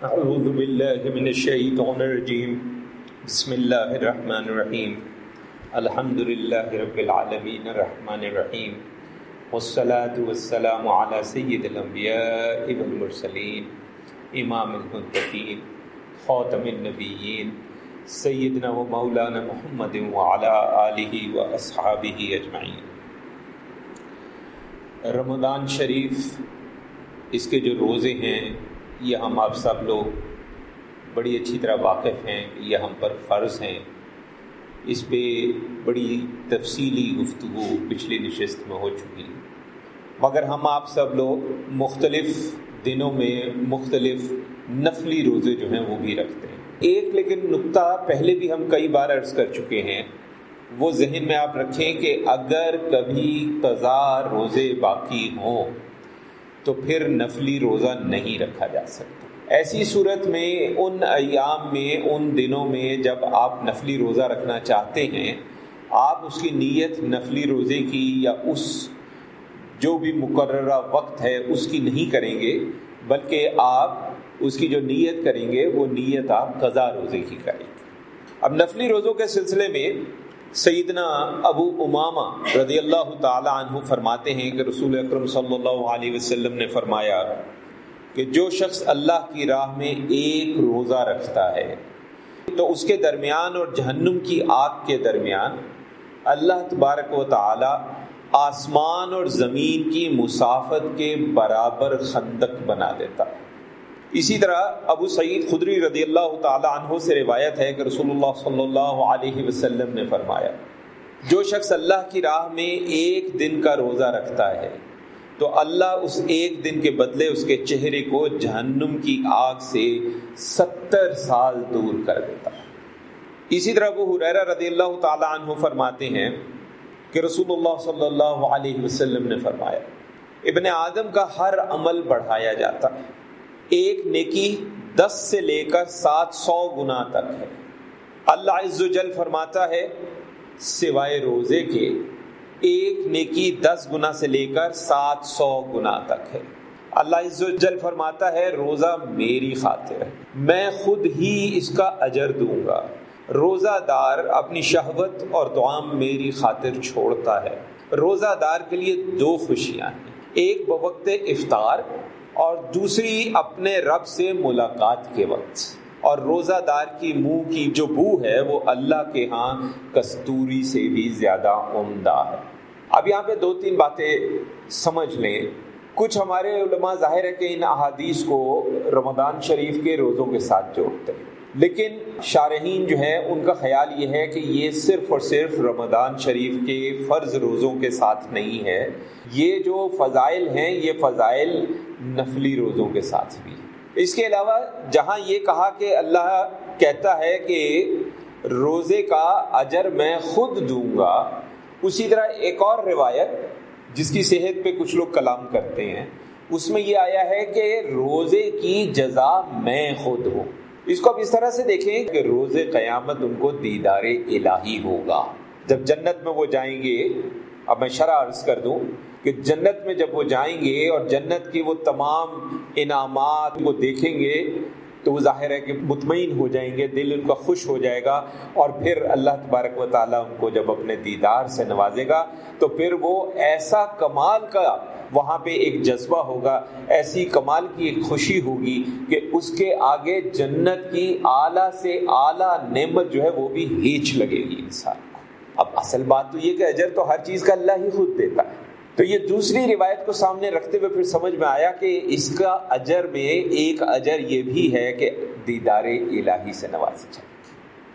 أعوذ بالله من الشيطان الرجيم. بسم الله الرحمن الرحيم. الحمد لله رب العالمين الرحمن الرحيم. والصلاة والسلام على سيد الأنبياء والمرسلين، إمام المتقين، خاتم النبيين، سيدنا ومولانا محمد وعلى آله وأصحابه أجمعين. رمضان شریف، اس کے جو روزے ہیں یہ ہم آپ سب لوگ بڑی اچھی طرح واقف ہیں، یہ ہم پر فرض ہیں۔ اس پہ بڑی تفصیلی گفتگو پچھلی نشست میں ہو چکی۔ مگر ہم آپ سب لوگ مختلف دنوں میں مختلف نفلی روزے جو ہیں وہ بھی رکھتے ہیں۔ ایک لیکن نقطہ پہلے بھی ہم کئی بار عرض کر چکے ہیں، وہ ذہن میں آپ رکھیں کہ اگر کبھی قضا روزے باقی ہوں تو پھر نفلی روزہ نہیں رکھا جا سکتا۔ ایسی صورت میں ان ایام میں، ان دنوں میں جب آپ نفلی روزہ رکھنا چاہتے ہیں، آپ اس کی نیت نفلی روزے کی یا اس جو بھی مقررہ وقت ہے اس کی نہیں کریں گے، بلکہ آپ اس کی جو نیت کریں گے، وہ نیت آپ قضا روزے کی کریں گے۔ اب نفلی روزوں کے سلسلے میں سیدنا ابو امامہ رضی اللہ تعالی عنہ فرماتے ہیں کہ رسول اکرم صلی اللہ علیہ وسلم نے فرمایا کہ جو شخص اللہ کی راہ میں ایک روزہ رکھتا ہے، تو اس کے درمیان اور جہنم کی آگ کے درمیان اللہ تبارک و تعالی آسمان اور زمین کی مسافت کے برابر خندق بنا دیتا۔ ہے اسی طرح ابو سعید خدری رضی اللہ تعالی عنہ سے روایت ہے کہ رسول اللہ صلی اللہ علیہ وسلم نے فرمایا، جو شخص اللہ کی راہ میں ایک دن کا روزہ رکھتا ہے، تو اللہ اس ایک دن کے بدلے اس کے چہرے کو جہنم کی آگ سے ستر سال دور کر دیتا ہے۔ اسی طرح ابو حریرہ رضی اللہ تعالی عنہ فرماتے ہیں کہ رسول اللہ صلی اللہ علیہ وسلم نے فرمایا، ابن آدم کا ہر عمل بڑھایا جاتا ہے۔ ایک نیکی دس سے لے کر سات سو گنا تک ہے۔ اللہ عز و جل فرماتا ہے، سوائے روزے کے، ایک نیکی دس گنا سے لے کر سات سو گنا تک ہے۔ اللہ عز و جل فرماتا ہے، روزہ میری خاطر ہے۔ میں خود ہی اس کا اجر دوں گا۔ روزہ دار اپنی شہوت اور دعام میری خاطر چھوڑتا ہے۔ روزہ دار کے لیے دو خوشیاں ہیں۔ ایک بوقت افطار اور دوسری اپنے رب سے ملاقات کے وقت۔ اور روزہ دار کی منہ کی جو بو ہے وہ اللہ کے ہاں کستوری سے بھی زیادہ عمدہ ہے۔ اب یہاں پہ دو تین باتیں سمجھ لیں۔ کچھ ہمارے علماء ظاہر ہے کہ ان احادیث کو رمضان شریف کے روزوں کے ساتھ جوڑتے ہیں۔ لیکن شارحین جو ہے ان کا خیال یہ ہے کہ یہ صرف اور صرف رمضان شریف کے فرض روزوں کے ساتھ نہیں ہے۔ یہ جو فضائل ہیں، یہ فضائل نفلی روزوں کے ساتھ بھی۔ اس کے علاوہ جہاں یہ کہا کہ اللہ کہتا ہے کہ روزے کا اجر میں خود دوں گا، اسی طرح ایک اور روایت جس کی صحت پہ کچھ لوگ کلام کرتے ہیں، اس میں یہ آیا ہے کہ روزے کی جزا میں خود ہوں۔ اس کو اب اس طرح سے دیکھیں کہ روز قیامت ان کو دیدار الہی ہوگا۔ جب جنت میں وہ جائیں گے، اب میں شرح عرض کر دوں کہ جنت میں جب وہ جائیں گے اور جنت کی وہ تمام انعامات کو دیکھیں گے، تو وہ ظاہر ہے کہ مطمئن ہو جائیں گے، دل ان کا خوش ہو جائے گا اور پھر اللہ تبارک و تعالیٰ ان کو جب اپنے دیدار سے نوازے گا، تو پھر وہ ایسا کمال کا وہاں پہ ایک جذبہ ہوگا، ایسی کمال کی ایک خوشی ہوگی کہ اس کے آگے جنت کی اعلیٰ سے اعلیٰ نعمت جو ہے وہ بھی ہیچ لگے گی انسان کو۔ اب اصل بات تو یہ کہ اجر تو ہر چیز کا اللہ ہی خود دیتا ہے۔ تو یہ دوسری روایت کو سامنے رکھتے ہوئے پھر سمجھ میں آیا کہ اس کا اجر میں ایک اجر یہ بھی ہے کہ دیدار الہی سے نواز جائے۔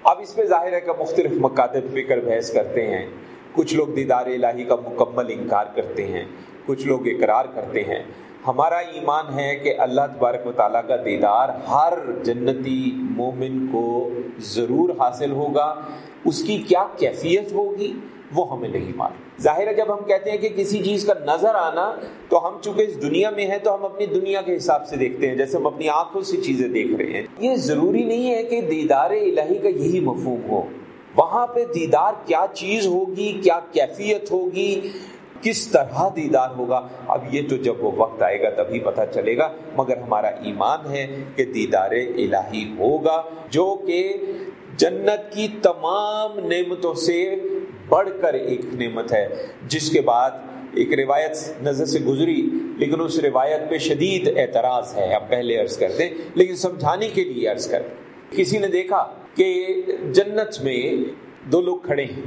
اب اس پہ ظاہر ہے کہ مختلف مکاتب فکر بحث کرتے ہیں۔ کچھ لوگ دیدار الہی کا مکمل انکار کرتے ہیں، کچھ لوگ اقرار کرتے ہیں۔ ہمارا ایمان ہے کہ اللہ تبارک و تعالیٰ کا دیدار ہر جنتی مومن کو ضرور حاصل ہوگا۔ اس کی کیا کیفیت ہوگی؟ وہ ہمیں نہیں معلوم۔ ظاہر ہے جب ہم کہتے ہیں کہ کسی چیز کا نظر آنا تو ہم چونکہ اس دنیا میں ہیں تو ہم اپنی دنیا کے حساب سے دیکھتے ہیں، جیسے ہم اپنی آنکھوں سے چیزیں دیکھ رہے ہیں۔ یہ ضروری نہیں ہے کہ دیدار الہی کا یہی مفہوم ہو۔ وہاں پہ دیدار کیا چیز ہوگی، کیا کیفیت ہوگی، کس طرح دیدار ہوگا۔ اب یہ تو جب وہ وقت آئے گا تبھی پتہ چلے گا، مگر ہمارا ایمان ہے کہ دیدار الہی ہوگا، جو کہ جنت کی تمام نعمتوں سے بڑھ کر ایک نعمت ہے، جس کے بعد ایک روایت نظر سے گزری، لیکن اس روایت پہ شدید اعتراض ہے۔ ہم پہلے عرض کر دیں، لیکن سمجھانے کے لیے عرض کر دیں۔ کسی نے دیکھا کہ جنت میں دو لوگ کھڑے ہیں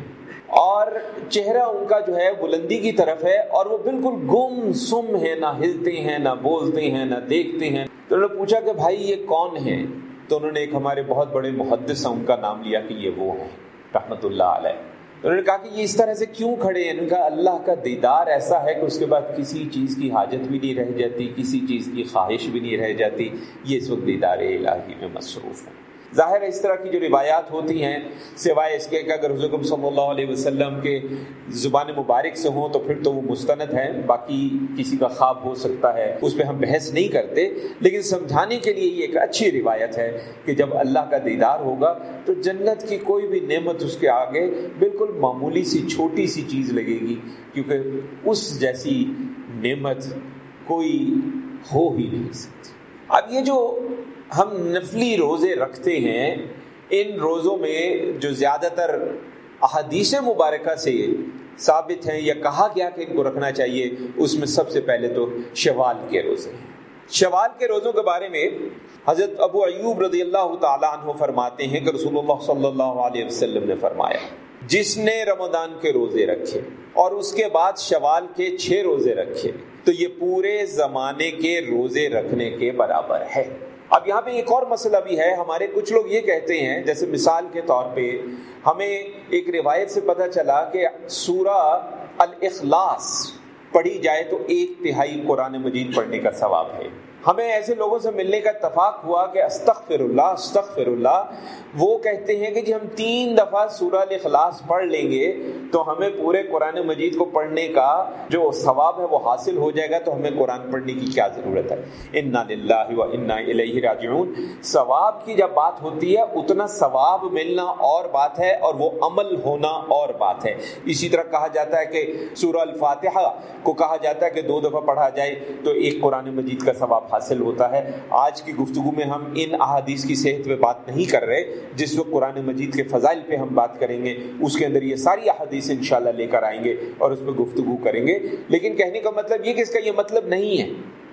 اور چہرہ ان کا جو ہے بلندی کی طرف ہے اور وہ بالکل گم سم ہے نہ ہلتے ہیں، نہ بولتے ہیں، نہ دیکھتے ہیں۔ تو انہوں نے پوچھا کہ بھائی یہ کون ہے تو انہوں نے ایک ہمارے بہت بڑے محدث ہیں، ان کا نام لیا کہ یہ وہ ہیں۔ رحمت اللہ علیہ۔ انہوں نے کہا کہ یہ اس طرح سے کیوں کھڑے ہیں؟ انہوں نے کہا اللہ کا دیدار ایسا ہے کہ اس کے بعد کسی چیز کی حاجت بھی نہیں رہ جاتی، کسی چیز کی خواہش بھی نہیں رہ جاتی۔ یہ اس وقت دیدار الہی میں مصروف ہیں۔ ظاہر ہے اس طرح کی جو روایات ہوتی ہیں، سوائے اس کے کہ اگر حضرت صلی اللہ علیہ وسلم کے زبان مبارک سے ہوں تو پھر تو وہ مستند ہیں، باقی کسی کا خواب ہو سکتا ہے، اس پہ ہم بحث نہیں کرتے۔ لیکن سمجھانے کے لیے یہ ایک اچھی روایت ہے کہ جب اللہ کا دیدار ہوگا تو جنت کی کوئی بھی نعمت اس کے آگے بالکل معمولی سی، چھوٹی سی چیز لگے گی، کیونکہ اس جیسی نعمت کوئی ہو ہی نہیں سکتی۔ اب یہ جو ہم نفلی روزے رکھتے ہیں، ان روزوں میں جو زیادہ تر احادیث مبارکہ سے ثابت ہیں یا کہا گیا کہ ان کو رکھنا چاہیے، اس میں سب سے پہلے تو شوال کے روزے ہیں۔ شوال کے روزوں کے بارے میں حضرت ابو ایوب رضی اللہ تعالیٰ عنہ فرماتے ہیں کہ رسول اللہ صلی اللہ علیہ وسلم نے فرمایا، جس نے رمضان کے روزے رکھے اور اس کے بعد شوال کے چھ روزے رکھے، تو یہ پورے زمانے کے روزے رکھنے کے برابر ہے۔ اب یہاں پہ ایک اور مسئلہ بھی ہے۔ ہمارے کچھ لوگ یہ کہتے ہیں، جیسے مثال کے طور پہ ہمیں ایک روایت سے پتہ چلا کہ سورہ الاخلاص پڑھی جائے تو ایک تہائی قرآن مجید پڑھنے کا ثواب ہے۔ ہمیں ایسے لوگوں سے ملنے کا اتفاق ہوا کہ استغفر اللہ استغفر اللہ۔ وہ کہتے ہیں کہ جی ہم تین دفعہ سورہ الاخلاص پڑھ لیں گے تو ہمیں پورے قرآن مجید کو پڑھنے کا جو ثواب ہے وہ حاصل ہو جائے گا تو ہمیں قرآن پڑھنے کی کیا ضرورت ہے۔ انا للہ و انا الیہ راجعون۔ ثواب کی جب بات ہوتی ہے، اتنا ثواب ملنا اور بات ہے اور وہ عمل ہونا اور بات ہے۔ اسی طرح کہا جاتا ہے کہ سورہ الفاتحہ کو کہا جاتا ہے کہ دو دفعہ پڑھا جائے تو ایک قرآن مجید کا ثواب حاصل ہوتا ہے۔ آج کی گفتگو میں ہم ان احادیث کی صحت پہ بات نہیں کر رہے، جس وقت قرآن مجید کے فضائل پہ ہم بات کریں گے، اس کے اندر یہ ساری احادیث انشاءاللہ لے کر آئیں گے اور اس پہ گفتگو کریں گے۔ لیکن کہنے کا مطلب یہ کہ اس کا یہ مطلب نہیں ہے۔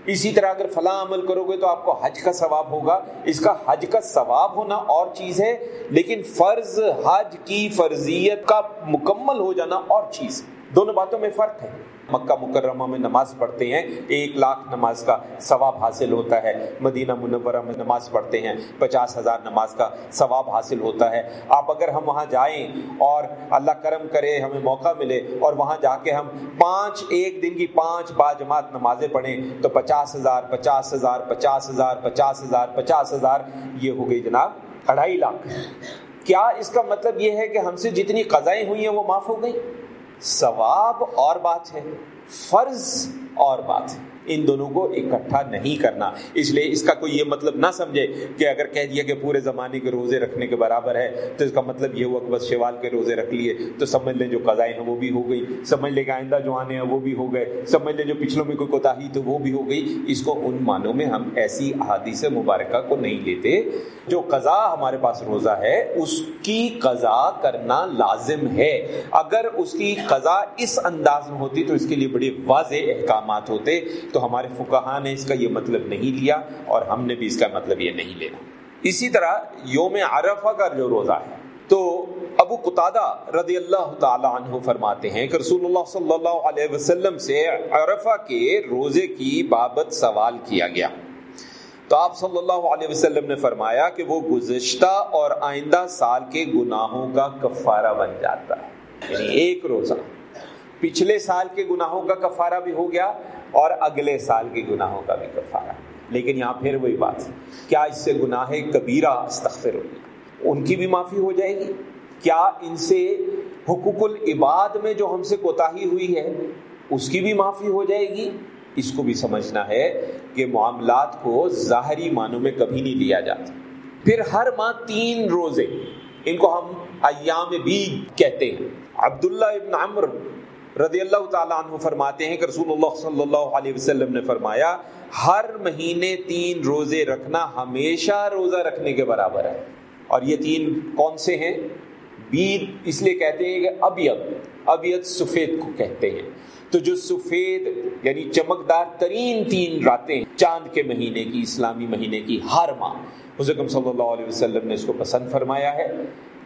اسی طرح اگر فلاں عمل کرو گے تو آپ کو حج کا ثواب ہوگا۔ اس کا حج کا ثواب ہونا اور چیز ہے، لیکن فرض حج کی فرضیت کا مکمل ہو جانا اور چیز۔ دونوں باتوں میں فرق ہے۔ مکہ مکرمہ میں نماز پڑھتے ہیں، ایک لاکھ نماز کا ثواب حاصل ہوتا ہے۔ مدینہ منورہ میں نماز پڑھتے ہیں، پچاس ہزار نماز کا ثواب حاصل ہوتا ہے۔ آپ اگر ہم وہاں جائیں اور اللہ کرم کرے، ہمیں موقع ملے اور وہاں جا کے ہم پانچ، ایک دن کی پانچ با جماعت نمازیں پڑھیں، تو پچاس ہزار پچاس ہزار پچاس ہزار پچاس ہزار پچاس ہزار، یہ ہو گئی جناب اڑھائی لاکھ۔ کیا اس کا مطلب یہ ہے کہ ہم سے جتنی قضائیں ہوئی ہیں وہ معاف ہو گئی ثواب اور بات ہے، فرض اور بات ہے۔ ان دونوں کو اکٹھا نہیں کرنا۔ اس لیے اس کا کوئی یہ مطلب نہ سمجھے کہ اگر کہہ دیا کہ پورے زمانے کے روزے رکھنے کے برابر ہے، تو اس کا مطلب یہ ہوا کہ بس شیوال کے روزے رکھ لیے۔ تو سمجھ لیں جو قضائیں ہیں وہ بھی ہو گئی۔ سمجھ لیں کہ آئندہ جو آنے ہیں وہ بھی ہو گئے۔ سمجھ لیں جو پچھلوں میں کوئی کوتاہی تو وہ بھی ہو گئی۔ اس کو ان معنوں میں ہم ایسی احادیث مبارکہ کو نہیں لیتے۔ جو قضا ہمارے پاس روزہ ہے، اس کی قضا کرنا لازم ہے۔ اگر اس کی قضا اس انداز میں ہوتی تو اس کے لیے بڑے واضح احکامات ہوتے۔ تو ہمارے فکہ نے اس کا یہ مطلب نہیں لیا اور ہم نے بھی اس کا مطلب یہ نہیں لینا۔ اسی طرح یوم عرفہ کا جو روزہ ہے، تو ابو قطادہ رضی اللہ تعالی عنہ فرماتے ہیں کہ رسول اللہ صلی اللہ علیہ وسلم سے عرفہ کے روزے کی بابت سوال کیا گیا۔ تو آپ صلی اللہ علیہ وسلم نے فرمایا کہ وہ گزشتہ اور آئندہ سال کے گناہوں کا کفارہ بن جاتا ہے۔ یعنی ایک روزہ۔ پچھلے سال کے گناہوں کا کفارہ بھی ہو گیا اور اگلے سال کے گناہوں کا بھی کفارہ۔ لیکن یہاں پھر وہی بات۔ ہے کیا اس سے گناہ کبیرہ استغفر ہوگی ان کی بھی معافی ہو جائے گی۔ کیا ان سے حقوق العباد میں جو ہم سے کوتاہی ہوئی ہے، اس کی بھی معافی ہو جائے گی؟ اس کو بھی سمجھنا ہے کہ معاملات کو ظاہری معنوں میں کبھی نہیں لیا جاتا۔ پھر ہر ماہ تین روزے، ان کو ہم ایام بھی کہتے ہیں۔ عبداللہ ابن عمر رضی اللہ تعالیٰ عنہ فرماتے ہیں کہ رسول اللہ صلی اللہ علیہ وسلم نے فرمایا، ہر مہینے تین روزے رکھنا ہمیشہ روزہ رکھنے کے برابر ہے۔ اور یہ تین کون سے ہیں؟ بید اس لیے کہتے ہیں کہ ابیت ابیت سفید کو کہتے ہیں۔ تو جو سفید یعنی چمکدار ترین تین راتیں چاند کے مہینے کی، اسلامی مہینے کی ہر ماہ۔ حضرت صلی اللہ علیہ وسلم نے اس کو پسند فرمایا ہے۔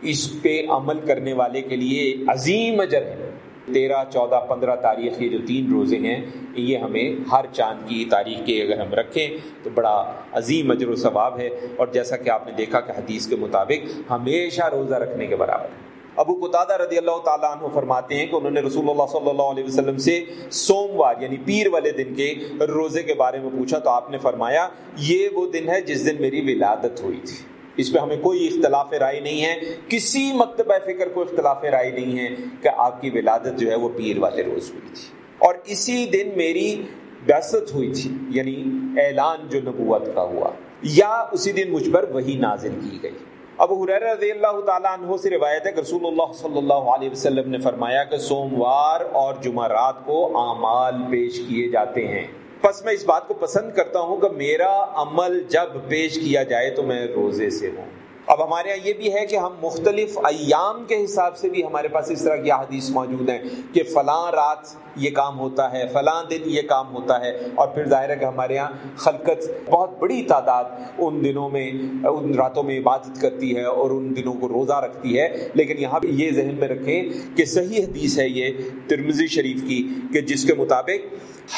اس پہ عمل کرنے والے کے لیے عظیم اجر ہے۔ تیرہ، چودہ، پندرہ تاریخ، یہ جو تین روزے ہیں، یہ ہمیں ہر چاند کی تاریخ کے اگر ہم رکھیں تو بڑا عظیم اجر و ثواب ہے۔ اور جیسا کہ آپ نے دیکھا کہ حدیث کے مطابق ہمیشہ روزہ رکھنے کے برابر ہے۔ ابو قطادہ رضی اللہ تعالیٰ عنہ فرماتے ہیں کہ انہوں نے رسول اللہ صلی اللہ علیہ وسلم سے سوموار یعنی پیر والے دن کے روزے کے بارے میں پوچھا تو آپ نے فرمایا، یہ وہ دن ہے جس دن میری ولادت ہوئی تھی۔ اس پہ ہمیں کوئی اختلاف رائے نہیں ہے، کسی مکتبہ فکر کو اختلاف رائے نہیں ہے کہ آپ کی ولادت جو ہے وہ پیر والے روز ہوئی تھی۔ اور اسی دن میری بیست ہوئی تھی یعنی اعلان جو نبوت کا ہوا، یا اسی دن مجھ پر وہی نازل کی گئی۔ ابو حریر رضی اللہ تعالیٰ عنہ سے روایت ہے کہ رسول اللہ صلی اللہ علیہ وسلم نے فرمایا کہ سوموار اور جمعرات کو اعمال پیش کیے جاتے ہیں۔ پس میں اس بات کو پسند کرتا ہوں کہ میرا عمل جب پیش کیا جائے تو میں روزے سے ہوں۔ اب ہمارے یہاں یہ بھی ہے کہ ہم مختلف ایام کے حساب سے بھی ہمارے پاس اس طرح کی حدیث موجود ہیں کہ فلاں رات یہ کام ہوتا ہے، فلاں دن یہ کام ہوتا ہے اور پھر ظاہر ہے کہ ہمارے یہاں خلقت بہت بڑی تعداد ان دنوں میں، ان راتوں میں عبادت کرتی ہے اور ان دنوں کو روزہ رکھتی ہے۔ لیکن یہاں پہ یہ ذہن میں رکھیں کہ صحیح حدیث ہے یہ ترمزی شریف کی کہ جس کے مطابق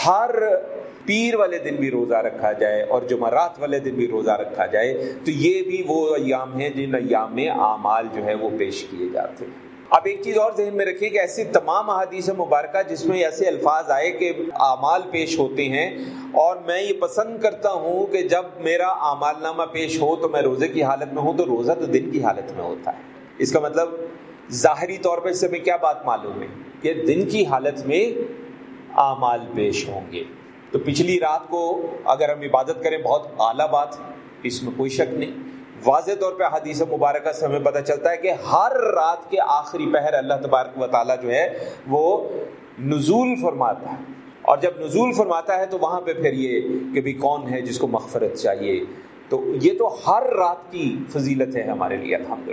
ہر پیر والے دن بھی روزہ رکھا جائے اور جمعرات والے دن بھی روزہ رکھا جائے، تو یہ بھی وہ ایام ہیں جن ایام میں اعمال جو ہے وہ پیش کیے جاتے ہیں۔ اب ایک چیز اور ذہن میں رکھیے کہ ایسی تمام احادیث مبارکہ جس میں ایسے الفاظ آئے کہ اعمال پیش ہوتے ہیں، اور میں یہ پسند کرتا ہوں کہ جب میرا اعمال نامہ پیش ہو تو میں روزے کی حالت میں ہوں تو روزہ تو دن کی حالت میں ہوتا ہے۔ اس کا مطلب ظاہری طور پہ اس سے ہمیں کیا بات معلوم ہے کہ دن کی حالت میں اعمال پیش ہوں گے۔ تو پچھلی رات کو اگر ہم عبادت کریں، بہت اعلیٰ بات، اس میں کوئی شک نہیں۔ واضح طور پہ حدیث مبارکہ سے ہمیں پتہ چلتا ہے کہ ہر رات کے آخری پہر اللہ تبارک و تعالیٰ جو ہے، وہ نزول فرماتا ہے۔ اور جب نزول فرماتا ہے تو وہاں پہ پھر یہ کہ بھی کون ہے جس کو مغفرت چاہیے۔ تو یہ تو ہر رات کی فضیلت ہے ہمارے لیے الحمد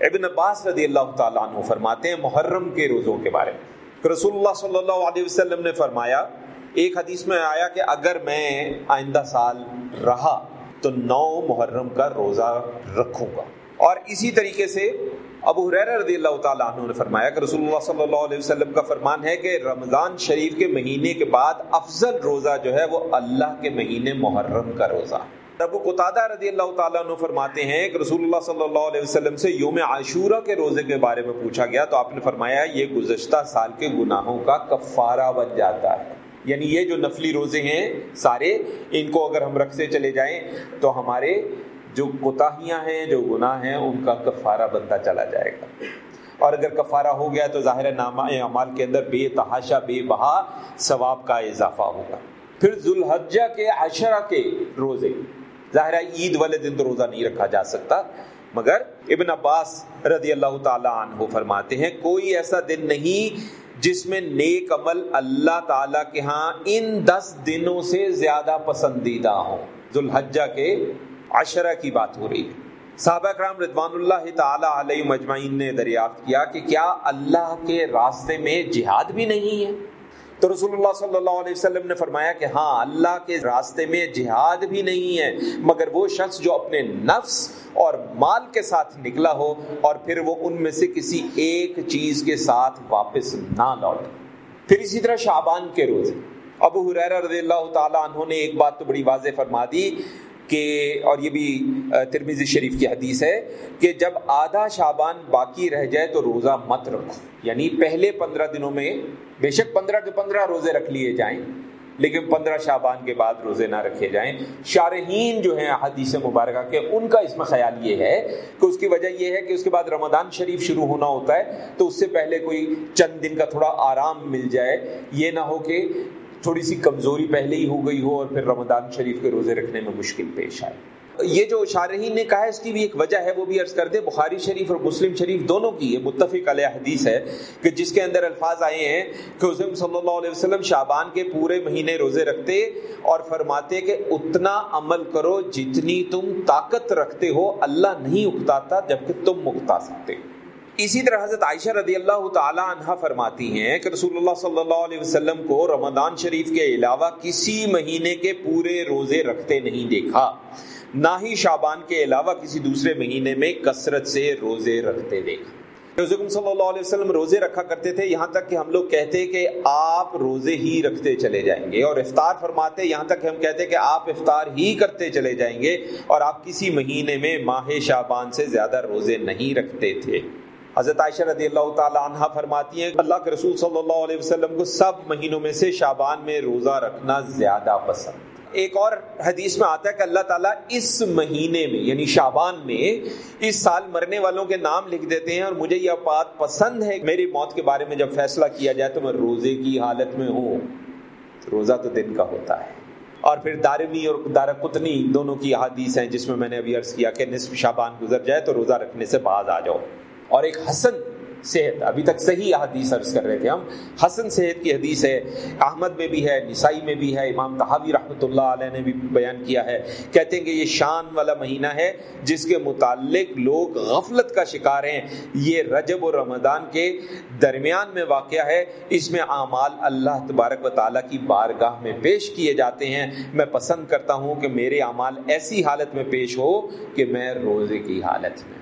ابن عباس رضی اللہ تعالیٰ عنہ فرماتے ہیں محرم کے روزوں کے بارے میں۔ رسول اللہ صلی اللہ علیہ وسلم نے فرمایا ایک حدیث میں آیا کہ اگر میں آئندہ سال رہا تو نو محرم کا روزہ رکھوں گا۔ اور اسی طریقے سے ابو حریر رضی اللہ تعالیٰ عنہ نے فرمایا کہ رسول اللہ صلی اللہ علیہ وسلم کا فرمان ہے کہ رمضان شریف کے مہینے کے بعد افضل روزہ جو ہے وہ اللہ کے مہینے محرم کا روزہ۔ ابو قطادہ رضی اللہ تعالیٰ عنہ فرماتے ہیں کہ رسول اللہ صلی اللہ علیہ وسلم سے یوم عاشورہ کے روزے کے بارے میں پوچھا گیا تو آپ نے فرمایا یہ گزشتہ سال کے گناہوں کا کفارہ بن جاتا ہے۔ یعنی یہ جو نفلی روزے ہیں سارے، ان کو اگر ہم رکھتے چلے جائیں تو ہمارے جو کوتاہیاں ہیں، جو گناہ ہیں، ان کا کفارہ بنتا چلا جائے گا۔ اور اگر کفارہ ہو گیا تو ظاہر نامہ اعمال کے اندر بے تحاشا، بے بہا ثواب کا اضافہ ہوگا۔ پھر ذوالحجہ کے عشرہ کے روزے ظاہر عید والے دن تو روزہ نہیں رکھا جا سکتا۔ مگر ابن عباس رضی اللہ تعالی عنہ فرماتے ہیں، کوئی ایسا دن نہیں جس میں نیک عمل اللہ تعالی کے ہاں ان دس دنوں سے زیادہ پسندیدہ ہوں۔ ذوالحجہ کے عشرہ کی بات ہو رہی ہے۔ صحابہ کرام رضوان اللہ تعالی علیہ مجمعین نے دریافت کیا کہ کیا اللہ کے راستے میں جہاد بھی نہیں ہے؟ تو رسول اللہ صلی اللہ علیہ وسلم نے فرمایا کہ ہاں اللہ کے راستے میں جہاد بھی نہیں ہے، مگر وہ شخص جو اپنے نفس اور مال کے ساتھ نکلا ہو اور پھر وہ ان میں سے کسی ایک چیز کے ساتھ واپس نہ لوٹے۔ پھر اسی طرح شعبان کے روز ابو حریر رضی اللہ تعالیٰ عنہ نے ایک بات تو بڑی واضح فرما دی۔ کہ اور یہ بھی ترمیزی شریف کی حدیث ہے کہ جب آدھا شابان باقی رہ جائے تو روزہ مت رکھو۔ یعنی پہلے پندرہ دنوں میں بے شک پندرہ کے پندرہ روزے رکھ لیے جائیں، لیکن پندرہ شابان کے بعد روزے نہ رکھے جائیں۔ شارحین جو ہیں حدیث مبارکہ کے، ان کا اس میں خیال یہ ہے کہ اس کی وجہ یہ ہے کہ اس کے بعد رمضان شریف شروع ہونا ہوتا ہے تو اس سے پہلے کوئی چند دن کا تھوڑا آرام مل جائے۔ یہ نہ ہو کہ تھوڑی سی کمزوری پہلے ہی ہو گئی ہو اور پھر رمضان شریف کے روزے رکھنے میں مشکل پیش آئے۔ یہ جو شارحین نے کہا ہے، اس کی بھی ایک وجہ ہے، وہ بھی عرض کر دے بخاری شریف اور مسلم شریف دونوں کی یہ متفق علیہ حدیث ہے کہ جس کے اندر الفاظ آئے ہیں کہ حسین صلی اللہ علیہ وسلم شابان کے پورے مہینے روزے رکھتے اور فرماتے کہ اتنا عمل کرو جتنی تم طاقت رکھتے ہو، اللہ نہیں اکتاتا جبکہ تم اکتا سکتے۔ اسی طرح حضرت عائشہ رضی اللہ تعالی عنہ فرماتی ہیں کہ رسول اللہ صلی اللہ علیہ وسلم کو رمضان شریف کے علاوہ کسی مہینے کے پورے روزے رکھتے نہیں دیکھا۔ نہ ہی شابان کے علاوہ کسی دوسرے مہینے میں کثرت سے روزے رکھتے دیکھا۔ رسول صلی اللہ علیہ وسلم روزے رکھا کرتے تھے، یہاں تک کہ ہم لوگ کہتے کہ آپ روزے ہی رکھتے چلے جائیں گے اور افطار فرماتے، یہاں تک کہ ہم کہتے کہ آپ افطار ہی کرتے چلے جائیں گے اور آپ کسی مہینے میں ماہ شابان سے زیادہ روزے نہیں رکھتے تھے۔ حضرت عائشہ رضی اللہ تعالی عنہ فرماتی ہیں، اللہ کے رسول صلی اللہ علیہ وسلم کو سب مہینوں میں سے شابان میں روزہ رکھنا زیادہ پسند۔ ایک اور حدیث میں آتا ہے کہ اللہ تعالیٰ اس مہینے میں یعنی شابان میں، اس سال مرنے والوں کے نام لکھ دیتے ہیں اور مجھے یہ بات پسند ہے میری موت کے بارے میں جب فیصلہ کیا جائے تو میں روزے کی حالت میں ہوں۔ روزہ تو دن کا ہوتا ہے۔ اور پھر دارمی اور دار قطنی دونوں کی حدیث ہیں جس میں میں نے ابھی عرض کیا کہ نصف شابان گزر جائے تو روزہ رکھنے سے باز آ جاؤ۔ اور ایک حسن صحت، ابھی تک صحیح حدیث عرض کر رہے تھے ہم۔ حسن صحت کی حدیث ہے، احمد میں بھی ہے، نسائی میں بھی ہے، امام تحاوی رحمۃ اللہ علیہ نے بھی بیان کیا ہے۔ کہتے ہیں کہ یہ شان والا مہینہ ہے جس کے متعلق لوگ غفلت کا شکار ہیں۔ یہ رجب و رمضان کے درمیان میں واقع ہے۔ اس میں اعمال اللہ تبارک و تعالیٰ کی بارگاہ میں پیش کیے جاتے ہیں۔ میں پسند کرتا ہوں کہ میرے اعمال ایسی حالت میں پیش ہو کہ میں روزے کی حالت میں۔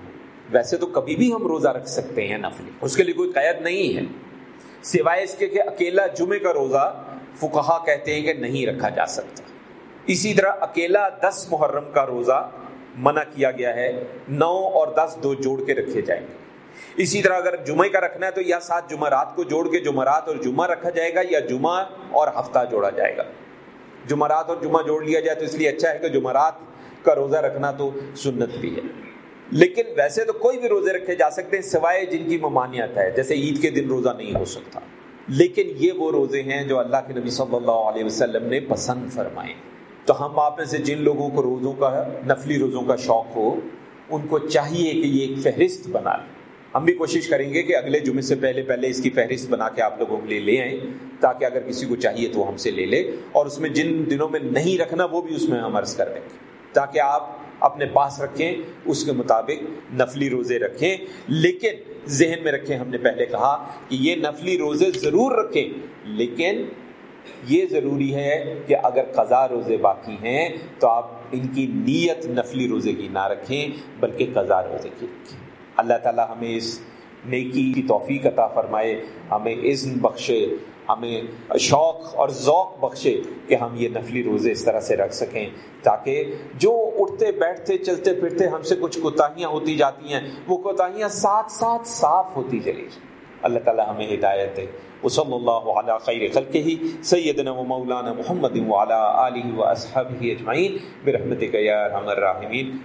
ویسے تو کبھی بھی ہم روزہ رکھ سکتے ہیں نفلی اس کے لیے کوئی قید نہیں ہے۔ سوائے اس کے کہ اکیلا جمعے کا روزہ فکہ کہتے ہیں کہ نہیں رکھا جا سکتا۔ اسی طرح اکیلا دس محرم کا روزہ منع کیا گیا ہے، نو اور دس دو جوڑ کے رکھے جائیں گے۔ اسی طرح اگر جمعے کا رکھنا ہے تو یا سات جمعرات کو جوڑ کے جمعرات اور جمعہ رکھا جائے گا یا جمعہ اور ہفتہ جوڑا جائے گا۔ جمعرات اور جمعہ جوڑ لیا جائے تو اس لیے اچھا ہے کہ جمعرات کا روزہ رکھنا تو سنت بھی ہے۔ لیکن ویسے تو کوئی بھی روزے رکھے جا سکتے ہیں سوائے جن کی ممانعت ہے، جیسے عید کے دن روزہ نہیں ہو سکتا۔ لیکن یہ وہ روزے ہیں جو اللہ کے نبی صلی اللہ علیہ وسلم نے پسند فرمائے۔ تو ہم آپ میں سے جن لوگوں کو روزوں کا، نفلی روزوں کا شوق ہو، ان کو چاہیے کہ یہ ایک فہرست بنا لیں۔ ہم بھی کوشش کریں گے کہ اگلے جمعے سے پہلے پہلے اس کی فہرست بنا کے آپ لوگوں کے لیے لے آئیں، تاکہ اگر کسی کو چاہیے تو ہم سے لے لے۔ اور اس میں جن دنوں میں نہیں رکھنا، وہ بھی اس میں ہم عرض کر دیں گے۔ تاکہ آپ اپنے پاس رکھیں، اس کے مطابق نفلی روزے رکھیں۔ لیکن ذہن میں رکھیں، ہم نے پہلے کہا کہ یہ نفلی روزے ضرور رکھیں، لیکن یہ ضروری ہے کہ اگر قضا روزے باقی ہیں تو آپ ان کی نیت نفلی روزے کی نہ رکھیں، بلکہ قضا روزے کی رکھیں۔ اللہ تعالیٰ ہمیں اس نیکی کی توفیق عطا فرمائے، ہمیں اذن بخشے ہمیں شوق اور ذوق بخشے کہ ہم یہ نفلی روزے اس طرح سے رکھ سکیں تاکہ جو اٹھتے بیٹھتے چلتے پھرتے ہم سے کچھ کوتاہیاں ہوتی جاتی ہیں، وہ کوتاہیاں ساتھ ساتھ صاف ہوتی چلی جائیں۔ اللہ تعالیٰ ہمیں ہدایت دے۔ وصلی اللہ علی خیر خلقہ سیدنا و مولانا محمد وعلا آلہ و اصحابہ اجمعین۔ برحمتک یا ارحم الراحمین۔